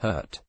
hurt.